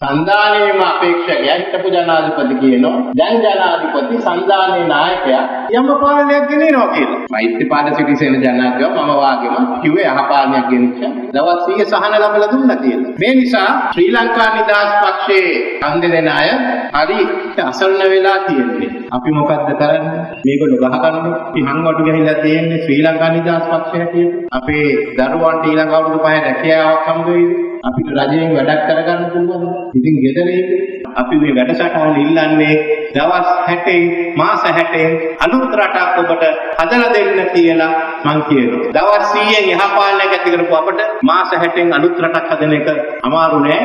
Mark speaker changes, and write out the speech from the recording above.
Speaker 1: සංධානයේම අපේක්ෂකයා හිටපු ජනාධිපති කියනවා දැන් ජනාධිපති සංධානයේ නායකයා යම පාලනයක් ගෙනියනවා කියලා. මෛත්‍රීපාල සිරිසේන ජනාධිපතිව මම වාගේම කිව්වේ යහපාලනයක් ගෙනිච්ච දවස් 100 සහන ලැබලා දුන්නා කියලා. මේ නිසා ශ්‍රී ලංකා නිදහස් පක්ෂයේ අන්ද දෙන අය හරි අසරණ වෙලා තියෙන්නේ. අපි මොකද්ද කරන්නේ? මේගොල්ලෝ ගහගන්න පිහන් වඩු ගහිලා තියෙන්නේ ශ්‍රී ලංකා නිදහස් පක්ෂය. අපේ දරුවන්ට ඊළඟ අවුරුදු පහේ රැකියාවක් හම්බ වෙයිද? අපිට රජයෙන් වැඩක් කරගන්න පුළුවන්ද? ඉතින් ගෙදර අපි මේ වැඩසටහන ඉල්ලන්නේ දවස් 60 මාස 60 අලුත් රටක් ඔබට හදලා දෙන්න කියලා මං කියනවා. දවස් 100න් යහපාලනයක් ඇති කරපු අපට මාස 60න් අලුත් රටක් හදන එක අමාරු නෑ.